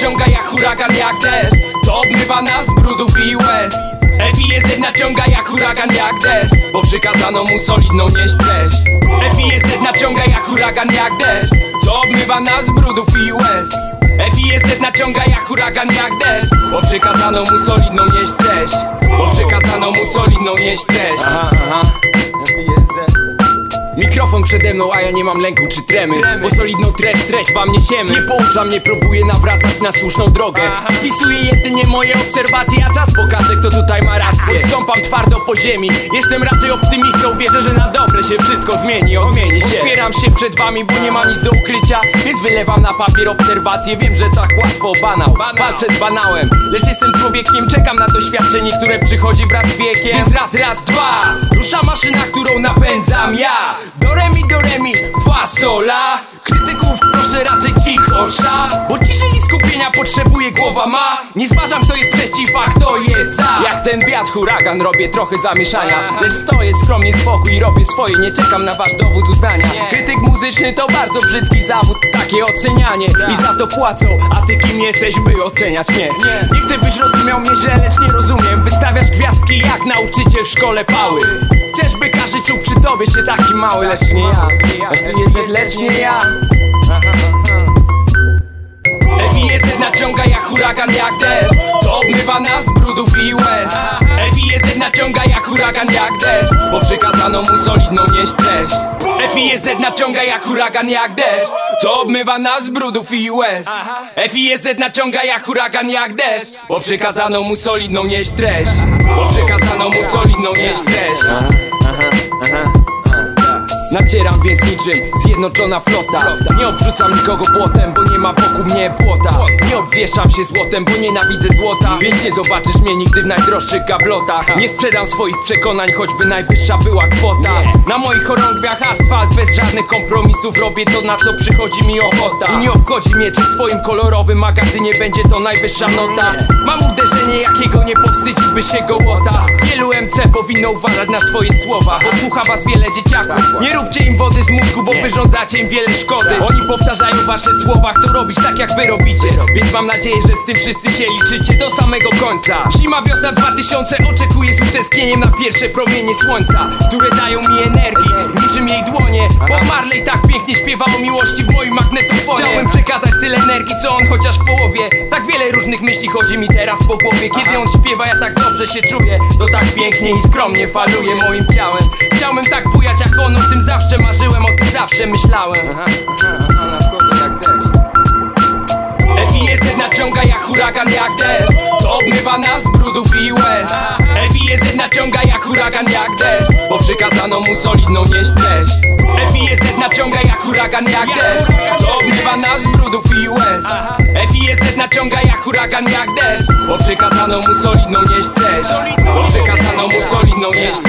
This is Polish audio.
naciąga jak huragan, jak deszcz. To obmywa nas brudów i łez. FIZ naciąga jak huragan, jak deszcz. Bo przykazano mu solidną nieść treść. FIZ naciąga jak huragan, jak deszcz. To obmywa nas brudów i łez. FIZ naciąga jak huragan, jak deszcz. Bo przykazano mu solidną nieść treść. Bo przykazano mu solidną nieść treść. Aha, aha Mikrofon przede mną, a ja nie mam lęku czy tremy? Bo solidną treść, treść wam niesiemy Nie pouczam, nie próbuję nawracać na słuszną drogę. Wpisuję jedynie moje obserwacje, a czas pokaże ma rację Stąpam twardo po ziemi, jestem raczej optymistą Wierzę, że na dobre się wszystko zmieni, odmieni się. Otwieram się przed wami, bo nie mam nic do ukrycia Więc wylewam na papier obserwacje. Wiem, że tak łatwo banał, walczę z banałem Lecz jestem człowiekiem, czekam na doświadczenie, które przychodzi wraz z wiekiem. Więc raz, raz, dwa, rusza maszyna, którą napędzam ja. Do remi, do remi, fa, sola. Krytyków proszę raczej cichosza Bo ciszy i skupienia potrzebuje głowa ma. Nie zważam kto jest przeciw, a kto jest za. Jak ten wiatr huragan robię trochę zamieszania. Lecz stoję skromnie spokój robię swoje Nie czekam na wasz dowód uznania. Krytyk muzyczny to bardzo brzydki zawód Takie ocenianie. I za to płacą A ty kim jesteś by oceniać mnie? Nie. Chcę byś rozumiał mnie źle, lecz nie rozumiem. Wystawiasz gwiazdki jak nauczyciel w szkole pały. Chcesz by każdy czuł przy tobie się taki mały, lecz nie ja. FIZ, lecz nie ja huragan, jak deszcz Bo przykazano mu solidną nieść treść. FIZ naciąga jak huragan, jak deszcz To obmywa nas brudów i łez. FIZ naciąga jak huragan, jak deszcz Bo przykazano mu solidną nieść treść. Bo przykazano mu solidną nieść treść Nacieram więc niczym zjednoczona flota. Nie obrzucam nikogo błotem, bo nie ma wokół mnie płota Nie obwieszam się złotem, bo nienawidzę złota. Więc nie zobaczysz mnie nigdy w najdroższych gablotach. Nie sprzedam swoich przekonań, choćby najwyższa była kwota. Na moich chorągwiach asfalt, bez żadnych kompromisów. Robię to, na co przychodzi mi ochota. I nie obchodzi mnie, czy w twoim kolorowym magazynie będzie to najwyższa nota. Mam uderzenie, jakiego nie powstydzić by się gołota powinno uważać na swoje słowa. Bo słucha was wiele dzieciaków. Nie róbcie im wody z mózgu, bo wyrządzacie im wiele szkody. Oni powtarzają wasze słowa, chcą robić tak jak wy robicie. Więc mam nadzieję, że z tym wszyscy się liczycie do samego końca. Zima, wiosna 2000 oczekuję z utęsknieniem na pierwsze promienie słońca Które dają mi energii, niczym jej dłonie Bob Marley tak pięknie śpiewał o miłości w moim magnetofonie Chciałbym przekazać tyle energii, co on chociaż w połowie. Tak wiele różnych myśli chodzi mi teraz po głowie. Kiedy on śpiewa, ja tak dobrze się czuję. To tak pięknie i skromnie faluje moim ciałem. Chciałbym tak bujać jak on, o tym zawsze marzyłem, o tym zawsze myślałem. Aha, aha, aha, FIZ naciąga jak huragan, jak deszcz. To obmywa nas brudów i łez. FIZ naciąga jak huragan, jak deszcz. Bo przykazano mu solidną nieść treść FIZ naciąga jak huragan, jak deszcz. To obmywa nas brudów i łez. FIZ naciąga jak huragan, jak deszcz. Bo przykazano mu solidną nieść treść Bo przykazano mu solidną treść